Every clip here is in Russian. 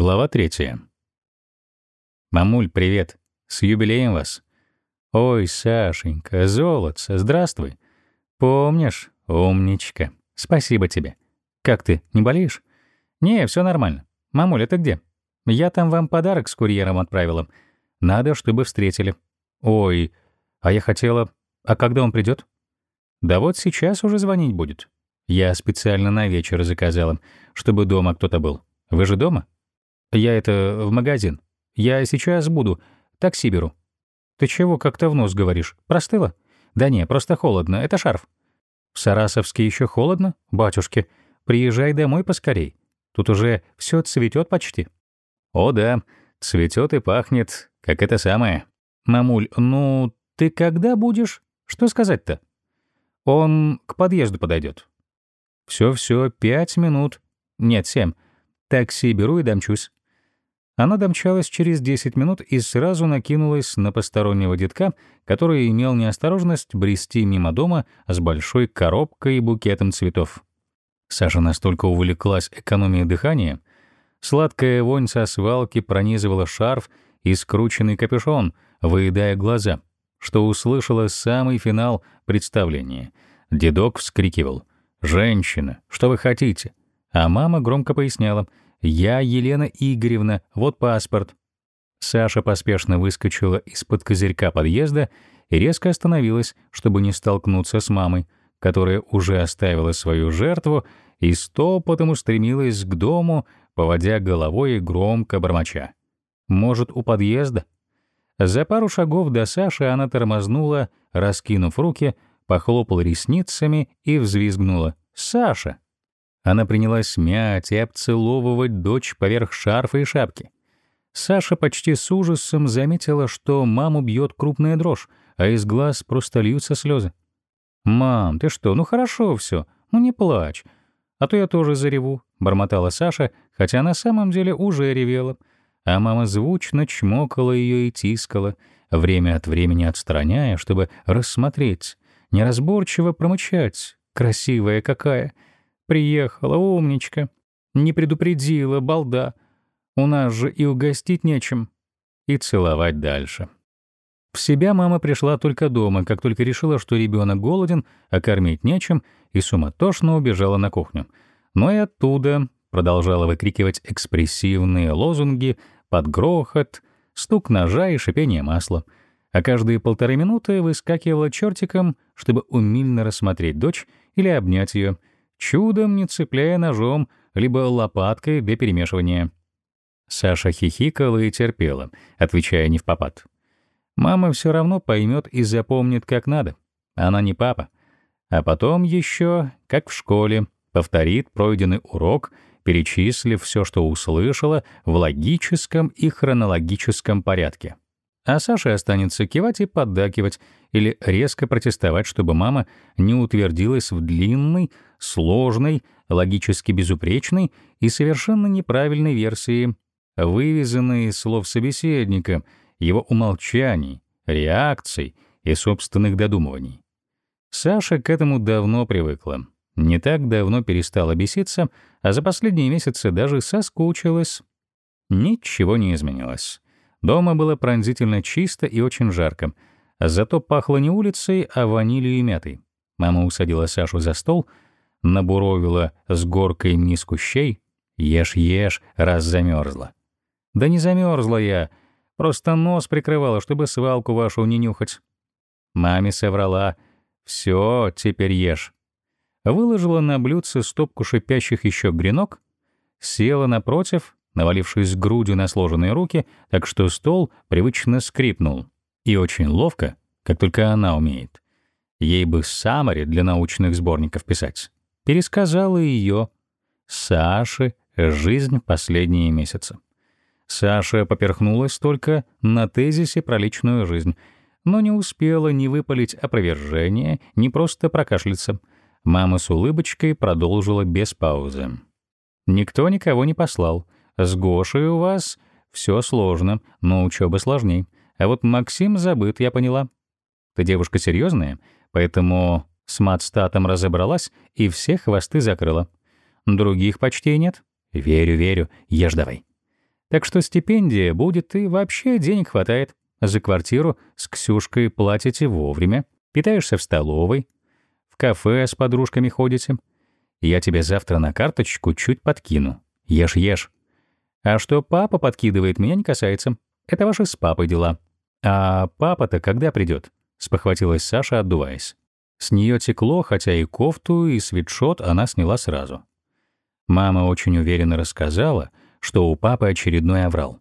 Глава третья. «Мамуль, привет! С юбилеем вас!» «Ой, Сашенька, золотце, здравствуй!» «Помнишь? Умничка! Спасибо тебе! Как ты, не болеешь?» «Не, все нормально. Мамуль, это где?» «Я там вам подарок с курьером отправила. Надо, чтобы встретили». «Ой, а я хотела... А когда он придет? «Да вот сейчас уже звонить будет. Я специально на вечер заказала, чтобы дома кто-то был. Вы же дома?» «Я это в магазин. Я сейчас буду. Такси беру». «Ты чего как-то в нос говоришь? Простыла?» «Да не, просто холодно. Это шарф». «В Сарасовске еще холодно? Батюшки, приезжай домой поскорей. Тут уже все цветет почти». «О да, цветет и пахнет, как это самое». «Мамуль, ну ты когда будешь? Что сказать-то?» «Он к подъезду подойдет. Все-все, пять минут. Нет, семь. Такси беру и домчусь. Она домчалась через 10 минут и сразу накинулась на постороннего детка, который имел неосторожность брести мимо дома с большой коробкой и букетом цветов. Саша настолько увлеклась экономией дыхания, сладкая вонь со свалки пронизывала шарф и скрученный капюшон, выедая глаза, что услышала самый финал представления. Дедок вскрикивал «Женщина, что вы хотите?» А мама громко поясняла — «Я Елена Игоревна, вот паспорт». Саша поспешно выскочила из-под козырька подъезда и резко остановилась, чтобы не столкнуться с мамой, которая уже оставила свою жертву и стопотом устремилась к дому, поводя головой и громко бормоча. «Может, у подъезда?» За пару шагов до Саши она тормознула, раскинув руки, похлопала ресницами и взвизгнула. «Саша!» Она принялась мять и обцеловывать дочь поверх шарфа и шапки. Саша почти с ужасом заметила, что маму бьет крупная дрожь, а из глаз просто льются слезы. «Мам, ты что, ну хорошо все, ну не плачь. А то я тоже зареву», — бормотала Саша, хотя на самом деле уже ревела. А мама звучно чмокала ее и тискала, время от времени отстраняя, чтобы рассмотреть, неразборчиво промычать. «Красивая какая!» Приехала, умничка. Не предупредила, балда. У нас же и угостить нечем. И целовать дальше. В себя мама пришла только дома, как только решила, что ребенок голоден, а кормить нечем, и суматошно убежала на кухню. Но и оттуда продолжала выкрикивать экспрессивные лозунги под грохот, стук ножа и шипение масла. А каждые полторы минуты выскакивала чертиком, чтобы умильно рассмотреть дочь или обнять ее — чудом не цепляя ножом, либо лопаткой для перемешивания. Саша хихикала и терпела, отвечая не в попад. Мама все равно поймет и запомнит как надо. Она не папа. А потом еще, как в школе, повторит пройденный урок, перечислив все, что услышала, в логическом и хронологическом порядке. А Саше останется кивать и поддакивать или резко протестовать, чтобы мама не утвердилась в длинной, сложной, логически безупречной и совершенно неправильной версии, вывезенной из слов собеседника, его умолчаний, реакций и собственных додумываний. Саша к этому давно привыкла. Не так давно перестала беситься, а за последние месяцы даже соскучилась. Ничего не изменилось. Дома было пронзительно чисто и очень жарко, зато пахло не улицей, а ванилью и мятой. Мама усадила Сашу за стол, набуровила с горкой миску щей. «Ешь, ешь, раз замерзла». «Да не замерзла я, просто нос прикрывала, чтобы свалку вашу не нюхать». Маме соврала. «Все, теперь ешь». Выложила на блюдце стопку шипящих еще гренок, села напротив, навалившись грудью на сложенные руки, так что стол привычно скрипнул. И очень ловко, как только она умеет. Ей бы саммари для научных сборников писать. Пересказала ее Саше «Жизнь последние месяцы». Саша поперхнулась только на тезисе про личную жизнь, но не успела ни выпалить опровержение, ни просто прокашляться. Мама с улыбочкой продолжила без паузы. Никто никого не послал — с Гошей у вас все сложно, но учеба сложней. А вот Максим забыт, я поняла. Ты девушка серьезная, поэтому с матстатом разобралась и все хвосты закрыла. Других почти нет. Верю, верю, ешь давай. Так что стипендия будет и вообще денег хватает. За квартиру с Ксюшкой платите вовремя, питаешься в столовой, в кафе с подружками ходите. Я тебе завтра на карточку чуть подкину. Ешь, ешь. А что папа подкидывает, меня не касается. Это ваши с папой дела. А папа-то когда придет? спохватилась Саша, отдуваясь. С нее текло, хотя и кофту, и свитшот она сняла сразу. Мама очень уверенно рассказала, что у папы очередной оврал.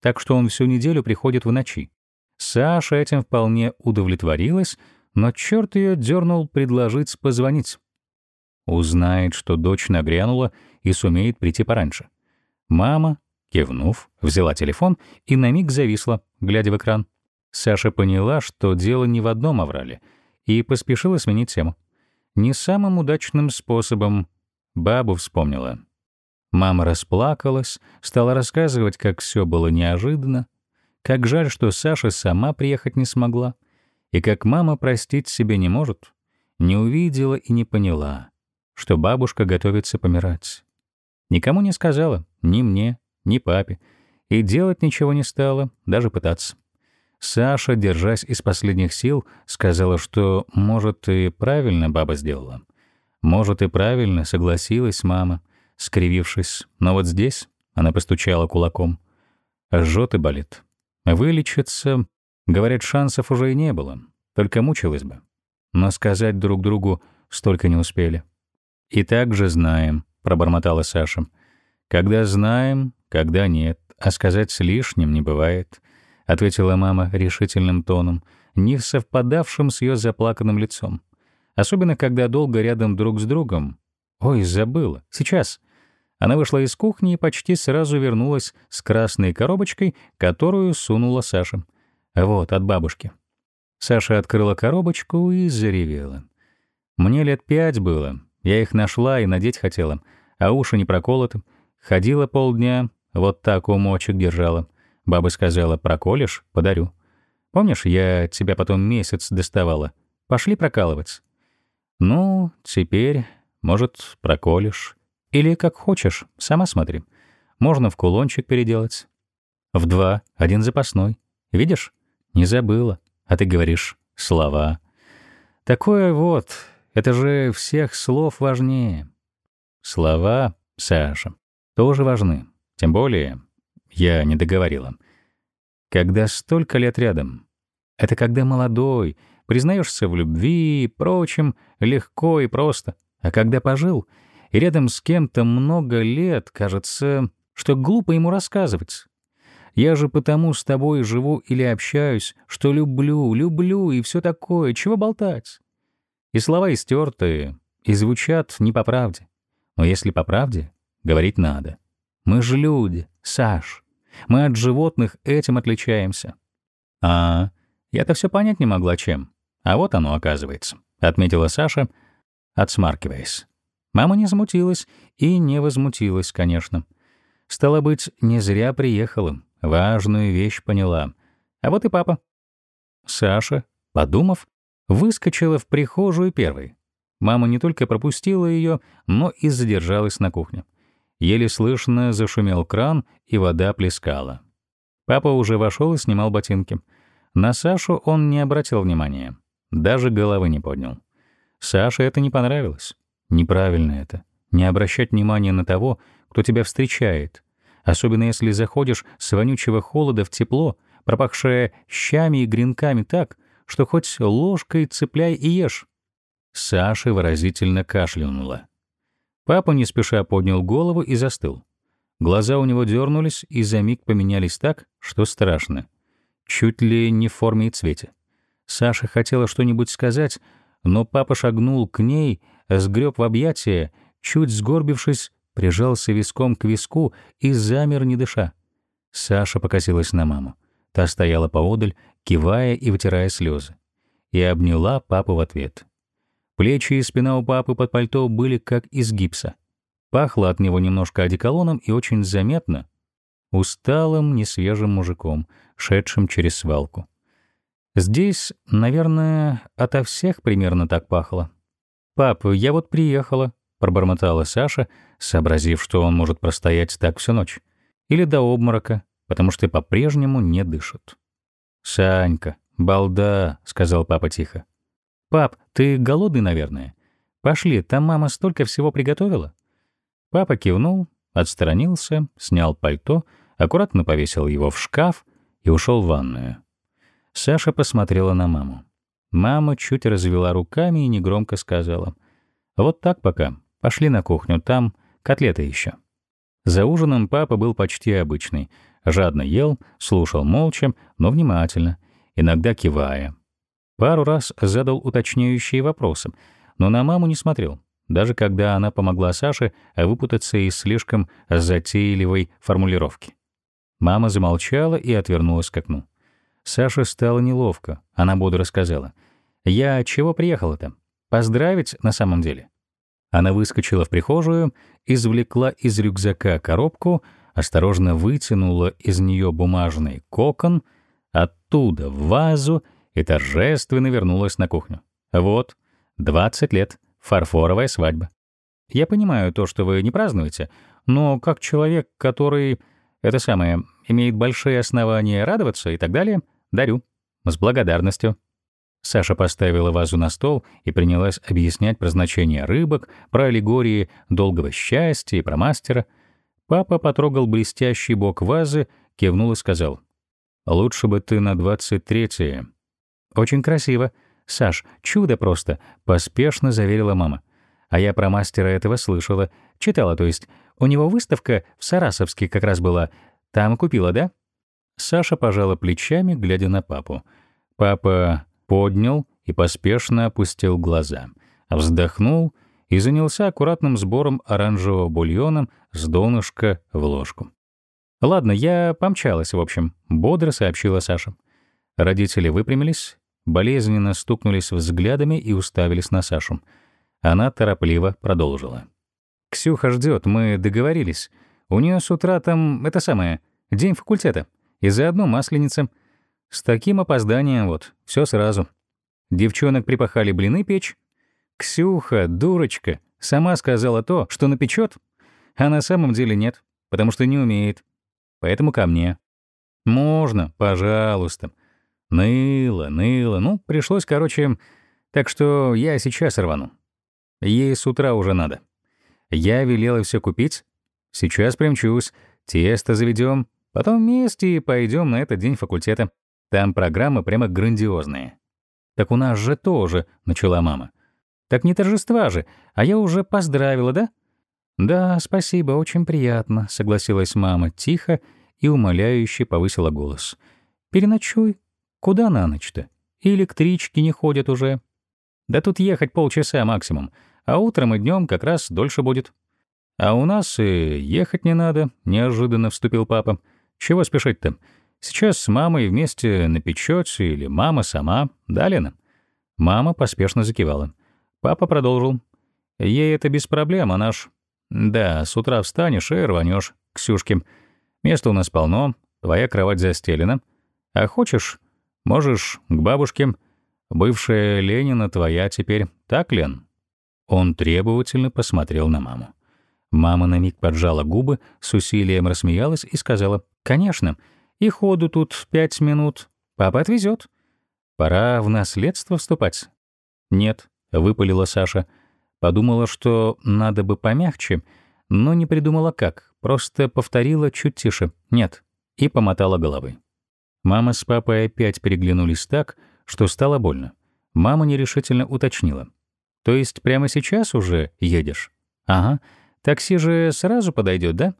Так что он всю неделю приходит в ночи. Саша этим вполне удовлетворилась, но черт ее дернул предложить позвонить. Узнает, что дочь нагрянула и сумеет прийти пораньше. Мама, кивнув, взяла телефон и на миг зависла, глядя в экран. Саша поняла, что дело не в одном оврале, и поспешила сменить тему. Не самым удачным способом бабу вспомнила. Мама расплакалась, стала рассказывать, как все было неожиданно, как жаль, что Саша сама приехать не смогла, и как мама простить себе не может, не увидела и не поняла, что бабушка готовится помирать. Никому не сказала, ни мне, ни папе, и делать ничего не стала, даже пытаться. Саша, держась из последних сил, сказала, что, может, и правильно баба сделала. Может, и правильно согласилась мама, скривившись. Но вот здесь она постучала кулаком. Жжет и болит. Вылечиться, говорят, шансов уже и не было, только мучилась бы. Но сказать друг другу столько не успели. «И так же знаем», — пробормотала Саша. «Когда знаем, когда нет, а сказать с лишним не бывает», — ответила мама решительным тоном, не совпадавшим с ее заплаканным лицом. Особенно, когда долго рядом друг с другом. «Ой, забыла. Сейчас». Она вышла из кухни и почти сразу вернулась с красной коробочкой, которую сунула Саша. Вот, от бабушки. Саша открыла коробочку и заревела. Мне лет пять было. Я их нашла и надеть хотела, а уши не проколоты. Ходила полдня, вот так у мочек держала. Баба сказала, проколешь — подарю. Помнишь, я тебя потом месяц доставала? Пошли прокалывать. Ну, теперь, может, проколешь. Или как хочешь, сама смотри. Можно в кулончик переделать. В два, один запасной. Видишь? Не забыла. А ты говоришь слова. Такое вот, это же всех слов важнее. Слова, Саша, тоже важны. Тем более, я не договорила. Когда столько лет рядом. Это когда молодой, признаешься в любви и прочем, легко и просто. А когда пожил — и рядом с кем-то много лет, кажется, что глупо ему рассказывать. Я же потому с тобой живу или общаюсь, что люблю, люблю и все такое, чего болтать? И слова истертые, и звучат не по правде. Но если по правде, говорить надо. Мы же люди, Саш. Мы от животных этим отличаемся. А, я-то все понять не могла чем. А вот оно оказывается, — отметила Саша, отсмаркиваясь. Мама не смутилась и не возмутилась, конечно. Стало быть, не зря приехала, важную вещь поняла. А вот и папа. Саша, подумав, выскочила в прихожую первой. Мама не только пропустила ее, но и задержалась на кухне. Еле слышно зашумел кран, и вода плескала. Папа уже вошел и снимал ботинки. На Сашу он не обратил внимания. Даже головы не поднял. Саше это не понравилось. Неправильно это. Не обращать внимания на того, кто тебя встречает. Особенно если заходишь с вонючего холода в тепло, пропахшее щами и гренками так, что хоть ложкой цепляй и ешь. Саша выразительно кашлянула. Папа не спеша поднял голову и застыл. Глаза у него дернулись и за миг поменялись так, что страшно. Чуть ли не в форме и цвете. Саша хотела что-нибудь сказать, но папа шагнул к ней, сгреб в объятия, чуть сгорбившись, прижался виском к виску и замер, не дыша. Саша покосилась на маму. Та стояла поодаль, кивая и вытирая слезы. И обняла папу в ответ. Плечи и спина у папы под пальто были как из гипса. Пахло от него немножко одеколоном и очень заметно усталым, несвежим мужиком, шедшим через свалку. Здесь, наверное, ото всех примерно так пахло. «Пап, я вот приехала», — пробормотала Саша, сообразив, что он может простоять так всю ночь. Или до обморока, потому что по-прежнему не дышат. «Санька, балда», — сказал папа тихо. «Пап, ты голодный, наверное? Пошли, там мама столько всего приготовила». Папа кивнул, отстранился, снял пальто, аккуратно повесил его в шкаф и ушел в ванную. Саша посмотрела на маму. Мама чуть развела руками и негромко сказала. «Вот так пока. Пошли на кухню, там котлеты еще». За ужином папа был почти обычный. Жадно ел, слушал молча, но внимательно, иногда кивая. Пару раз задал уточняющие вопросы, но на маму не смотрел, даже когда она помогла Саше выпутаться из слишком затейливой формулировки. Мама замолчала и отвернулась к окну. Саше стало неловко. Она бодро сказала. «Я чего приехала-то? Поздравить на самом деле?» Она выскочила в прихожую, извлекла из рюкзака коробку, осторожно вытянула из нее бумажный кокон, оттуда вазу и торжественно вернулась на кухню. «Вот, 20 лет, фарфоровая свадьба. Я понимаю то, что вы не празднуете, но как человек, который, это самое, имеет большие основания радоваться и так далее, дарю. С благодарностью». Саша поставила вазу на стол и принялась объяснять про значение рыбок, про аллегории долгого счастья и про мастера. Папа потрогал блестящий бок вазы, кивнул и сказал, «Лучше бы ты на двадцать третье». «Очень красиво. Саш, чудо просто», — поспешно заверила мама. А я про мастера этого слышала. Читала, то есть. У него выставка в Сарасовске как раз была. Там купила, да? Саша пожала плечами, глядя на папу. Папа поднял и поспешно опустил глаза, вздохнул и занялся аккуратным сбором оранжевого бульона с донышка в ложку. «Ладно, я помчалась, в общем», — бодро сообщила Саша. Родители выпрямились, болезненно стукнулись взглядами и уставились на Сашу. Она торопливо продолжила. «Ксюха ждет, мы договорились. У нее с утра там, это самое, день факультета, и заодно масленица. С таким опозданием вот, все сразу. Девчонок припахали блины печь. Ксюха, дурочка, сама сказала то, что напечет, а на самом деле нет, потому что не умеет. Поэтому ко мне. Можно, пожалуйста. Ныло, ныло, ну, пришлось, короче, так что я сейчас рвану. Ей с утра уже надо. Я велела все купить. Сейчас примчусь, тесто заведем, потом вместе пойдем на этот день факультета. Там программа прямо грандиозная. «Так у нас же тоже», — начала мама. «Так не торжества же, а я уже поздравила, да?» «Да, спасибо, очень приятно», — согласилась мама тихо и умоляюще повысила голос. «Переночуй. Куда на ночь-то? Электрички не ходят уже. Да тут ехать полчаса максимум, а утром и днем как раз дольше будет». «А у нас и ехать не надо», — неожиданно вступил папа. «Чего спешить-то? Сейчас с мамой вместе напечете или мама сама. Да, Лена?» Мама поспешно закивала. Папа продолжил. «Ей это без проблем, она ж...» «Да, с утра встанешь и рванешь, Ксюшке. Места у нас полно, твоя кровать застелена. А хочешь, можешь к бабушке. Бывшая Ленина твоя теперь, так, Лен?» Он требовательно посмотрел на маму. Мама на миг поджала губы, с усилием рассмеялась и сказала «Конечно». И ходу тут пять минут. Папа отвезет. Пора в наследство вступать. Нет, выпалила Саша. Подумала, что надо бы помягче, но не придумала как. Просто повторила чуть тише. Нет. И помотала головой. Мама с папой опять переглянулись так, что стало больно. Мама нерешительно уточнила. «То есть прямо сейчас уже едешь?» «Ага. Такси же сразу подойдет, да?»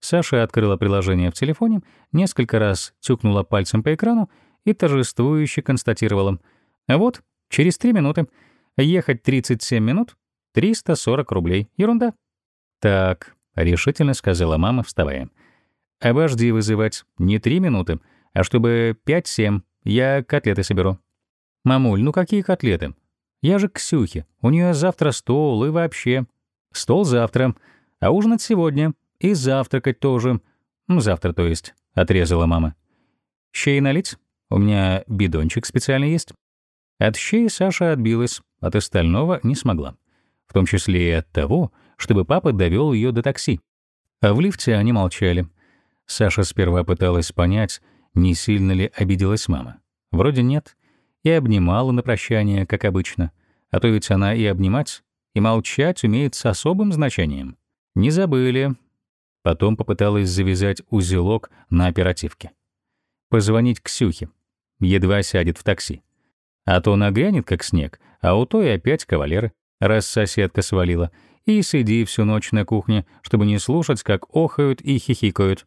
Саша открыла приложение в телефоне, несколько раз тюкнула пальцем по экрану и торжествующе констатировала. «Вот, через три минуты. Ехать 37 минут, 340 рублей. Ерунда». «Так», — решительно сказала мама, вставая. «Обожди вызывать. Не три минуты, а чтобы пять-семь. Я котлеты соберу». «Мамуль, ну какие котлеты? Я же к Ксюхе. У нее завтра стол и вообще. Стол завтра, а ужинать сегодня. И завтракать тоже. Завтра, то есть, — отрезала мама. Щей налить? У меня бидончик специально есть. От щей Саша отбилась, от остального не смогла. В том числе и от того, чтобы папа довел ее до такси. А в лифте они молчали. Саша сперва пыталась понять, не сильно ли обиделась мама. Вроде нет. И обнимала на прощание, как обычно. А то ведь она и обнимать, и молчать умеет с особым значением. Не забыли. Потом попыталась завязать узелок на оперативке. Позвонить Ксюхе. Едва сядет в такси. А то нагрянет, как снег, а у той опять кавалеры, раз соседка свалила. И сиди всю ночь на кухне, чтобы не слушать, как охают и хихикают.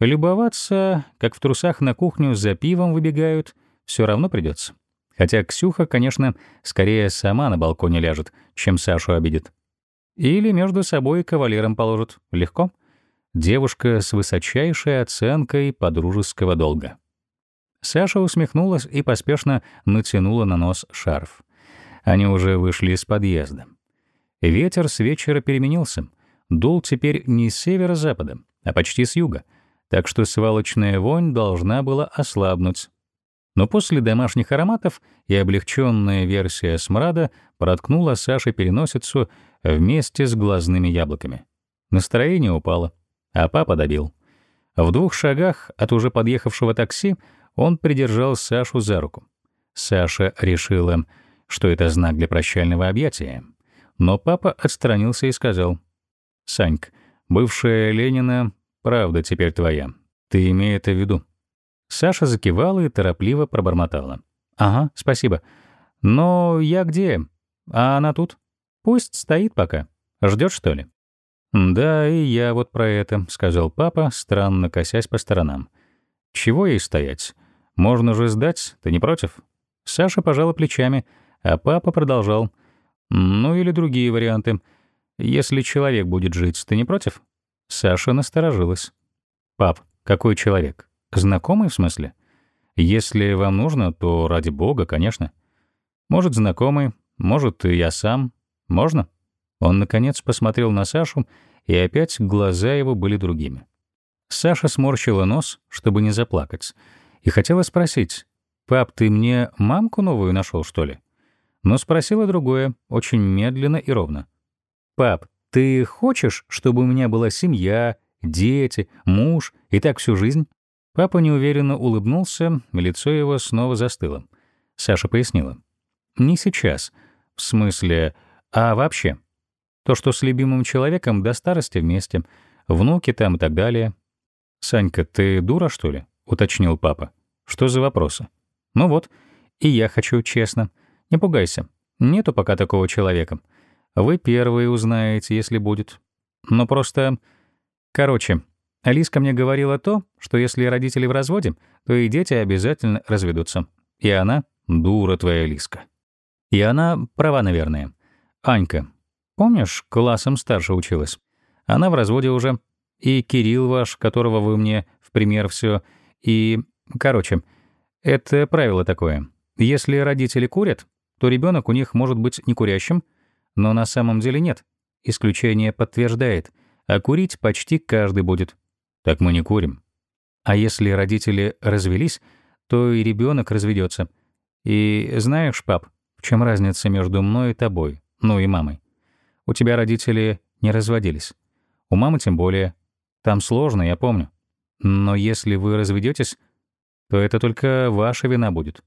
Любоваться, как в трусах на кухню за пивом выбегают, все равно придется. Хотя Ксюха, конечно, скорее сама на балконе ляжет, чем Сашу обидит. Или между собой кавалером положит. Легко. Девушка с высочайшей оценкой подружеского долга. Саша усмехнулась и поспешно натянула на нос шарф. Они уже вышли из подъезда. Ветер с вечера переменился. Дул теперь не с северо-запада, а почти с юга, так что свалочная вонь должна была ослабнуть. Но после домашних ароматов и облегченная версия смрада проткнула Саше переносицу вместе с глазными яблоками. Настроение упало, а папа добил. В двух шагах от уже подъехавшего такси он придержал Сашу за руку. Саша решила, что это знак для прощального объятия. Но папа отстранился и сказал, «Саньк, бывшая Ленина, правда теперь твоя. Ты имей это в виду». Саша закивала и торопливо пробормотала. «Ага, спасибо. Но я где? А она тут? Пусть стоит пока. Ждет, что ли?» «Да, и я вот про это», — сказал папа, странно косясь по сторонам. «Чего ей стоять? Можно же сдать, ты не против?» Саша пожала плечами, а папа продолжал. «Ну или другие варианты. Если человек будет жить, ты не против?» Саша насторожилась. «Пап, какой человек? Знакомый в смысле? Если вам нужно, то ради бога, конечно. Может, знакомый, может, и я сам. Можно?» Он, наконец, посмотрел на Сашу, и опять глаза его были другими. Саша сморщила нос, чтобы не заплакать, и хотела спросить, «Пап, ты мне мамку новую нашел, что ли?» Но спросила другое, очень медленно и ровно. «Пап, ты хочешь, чтобы у меня была семья, дети, муж и так всю жизнь?» Папа неуверенно улыбнулся, лицо его снова застыло. Саша пояснила. «Не сейчас. В смысле, а вообще. То, что с любимым человеком до старости вместе, внуки там и так далее». «Санька, ты дура, что ли?» — уточнил папа. «Что за вопросы?» «Ну вот, и я хочу честно. Не пугайся. Нету пока такого человека. Вы первые узнаете, если будет. Но просто... Короче, Алиска мне говорила то, что если родители в разводе, то и дети обязательно разведутся. И она — дура твоя Алиска. И она права, наверное. Анька, помнишь, классом старше училась? Она в разводе уже. И Кирилл ваш, которого вы мне в пример все. И... Короче, это правило такое. Если родители курят, то ребенок у них может быть не курящим, но на самом деле нет. Исключение подтверждает, а курить почти каждый будет. Так мы не курим. А если родители развелись, то и ребенок разведется. И знаешь, пап, в чем разница между мной и тобой, ну и мамой? У тебя родители не разводились. У мамы тем более. Там сложно, я помню. Но если вы разведетесь, то это только ваша вина будет.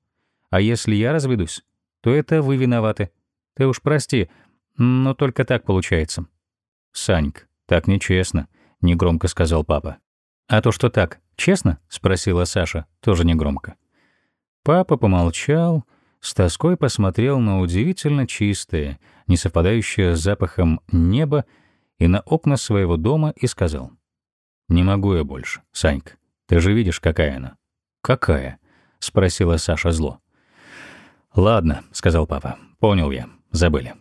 А если я разведусь, то это вы виноваты. Ты уж прости, но только так получается. Саньк, так нечестно, негромко сказал папа. А то что так, честно? спросила Саша, тоже негромко. Папа помолчал, с тоской посмотрел на удивительно чистое, не совпадающее с запахом небо и на окна своего дома и сказал: "Не могу я больше, Саньк. Ты же видишь, какая она". "Какая?" спросила Саша зло. «Ладно», — сказал папа. «Понял я. Забыли».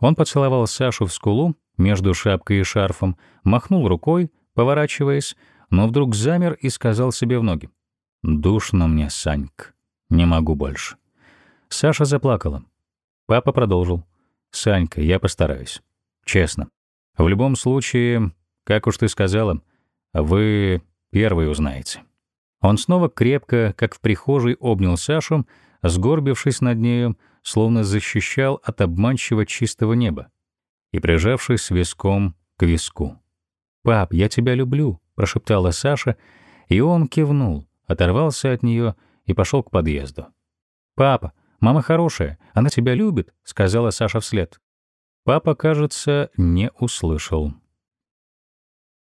Он поцеловал Сашу в скулу между шапкой и шарфом, махнул рукой, поворачиваясь, но вдруг замер и сказал себе в ноги. «Душно мне, Саньк. Не могу больше». Саша заплакала. Папа продолжил. «Санька, я постараюсь. Честно. В любом случае, как уж ты сказала, вы первый узнаете». Он снова крепко, как в прихожей, обнял Сашу, сгорбившись над нею, словно защищал от обманчиво чистого неба, и прижавшись виском к виску. «Пап, я тебя люблю», — прошептала Саша, и он кивнул, оторвался от нее и пошел к подъезду. «Папа, мама хорошая, она тебя любит», — сказала Саша вслед. Папа, кажется, не услышал.